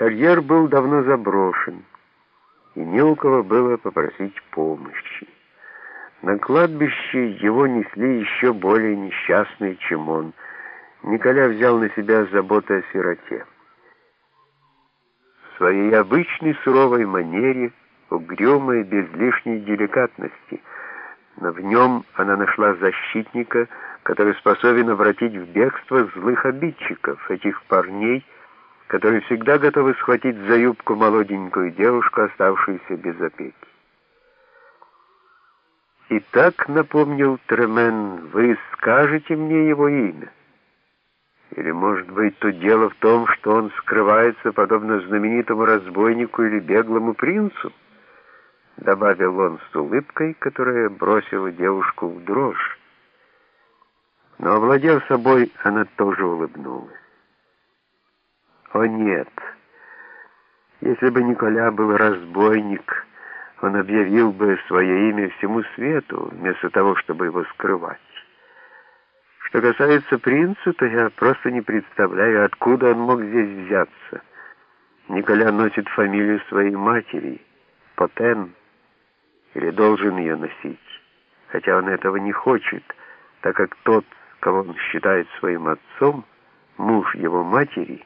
Карьер был давно заброшен, и не у кого было попросить помощи. На кладбище его несли еще более несчастные, чем он. Николя взял на себя заботу о сироте. В своей обычной суровой манере, угрюмой, без лишней деликатности, но в нем она нашла защитника, который способен обратить в бегство злых обидчиков, этих парней, которые всегда готовы схватить за юбку молоденькую девушку, оставшуюся без опеки. «Итак, — напомнил Тремен, — вы скажете мне его имя? Или, может быть, то дело в том, что он скрывается, подобно знаменитому разбойнику или беглому принцу?» Добавил он с улыбкой, которая бросила девушку в дрожь. Но, овладев собой, она тоже улыбнулась. «О нет! Если бы Николя был разбойник...» он объявил бы свое имя всему свету, вместо того, чтобы его скрывать. Что касается принца, то я просто не представляю, откуда он мог здесь взяться. Николя носит фамилию своей матери, Потен, или должен ее носить, хотя он этого не хочет, так как тот, кого он считает своим отцом, муж его матери,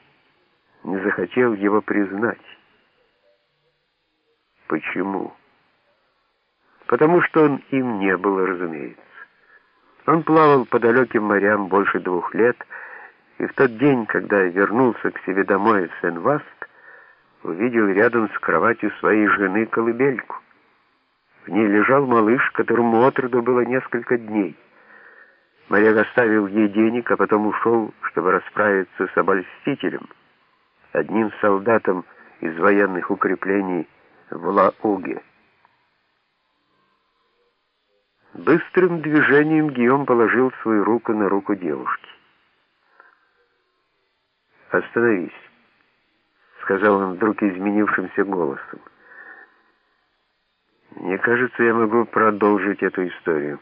не захотел его признать. Почему? потому что он им не был, разумеется. Он плавал по далеким морям больше двух лет, и в тот день, когда вернулся к себе домой в Сен-Васт, увидел рядом с кроватью своей жены колыбельку. В ней лежал малыш, которому отроду было несколько дней. Моряк оставил ей денег, а потом ушел, чтобы расправиться с обольстителем, одним солдатом из военных укреплений в Ла-Уге. Быстрым движением Гийом положил свою руку на руку девушки. «Остановись», — сказал он вдруг изменившимся голосом. «Мне кажется, я могу продолжить эту историю».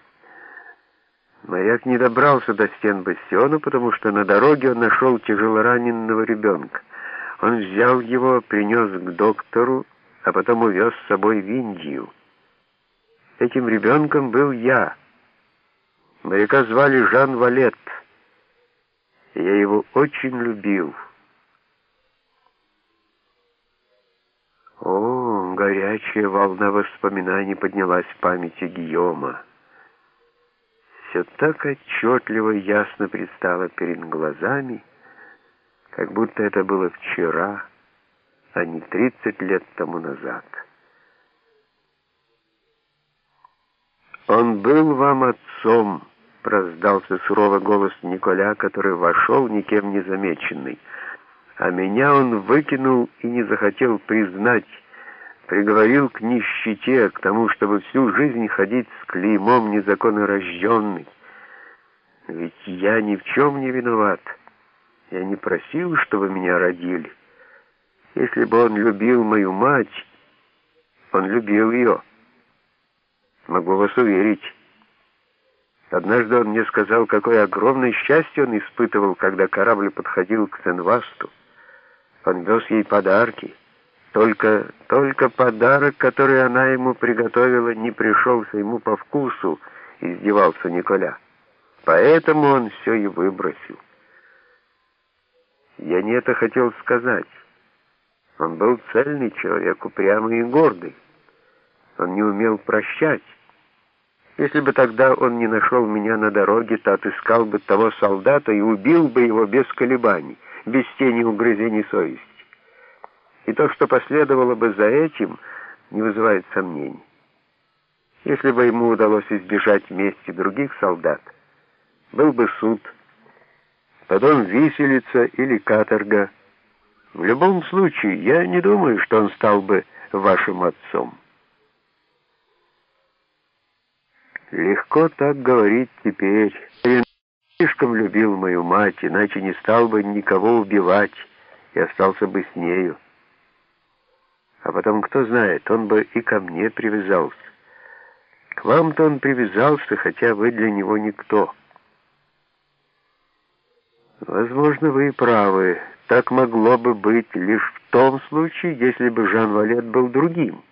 Маяк не добрался до стен бастиона, потому что на дороге он нашел тяжелораненого ребенка. Он взял его, принес к доктору, а потом увез с собой в Индию. Этим ребенком был я. Моряка звали Жан Валет. Я его очень любил. О, горячая волна воспоминаний поднялась в памяти Гийома. Все так отчетливо и ясно предстало перед глазами, как будто это было вчера, а не тридцать лет тому назад. «Он был вам отцом», — раздался суровый голос Николя, который вошел никем не замеченный. «А меня он выкинул и не захотел признать, приговорил к нищете, к тому, чтобы всю жизнь ходить с клеймом незаконно рожденный. Ведь я ни в чем не виноват. Я не просил, чтобы меня родили. Если бы он любил мою мать, он любил ее». Могу вас уверить. Однажды он мне сказал, какое огромное счастье он испытывал, когда корабль подходил к Сенвасту. Он вез ей подарки. Только, только подарок, который она ему приготовила, не пришелся ему по вкусу, издевался Николя. Поэтому он все и выбросил. Я не это хотел сказать. Он был цельный человек, упрямый и гордый. Он не умел прощать. Если бы тогда он не нашел меня на дороге, то отыскал бы того солдата и убил бы его без колебаний, без тени угрызений совести. И то, что последовало бы за этим, не вызывает сомнений. Если бы ему удалось избежать мести других солдат, был бы суд, потом виселица или каторга. В любом случае, я не думаю, что он стал бы вашим отцом. Легко так говорить теперь. Я слишком любил мою мать, иначе не стал бы никого убивать и остался бы с нею. А потом, кто знает, он бы и ко мне привязался. К вам-то он привязался, хотя вы для него никто. Возможно, вы правы. так могло бы быть лишь в том случае, если бы Жан Валет был другим.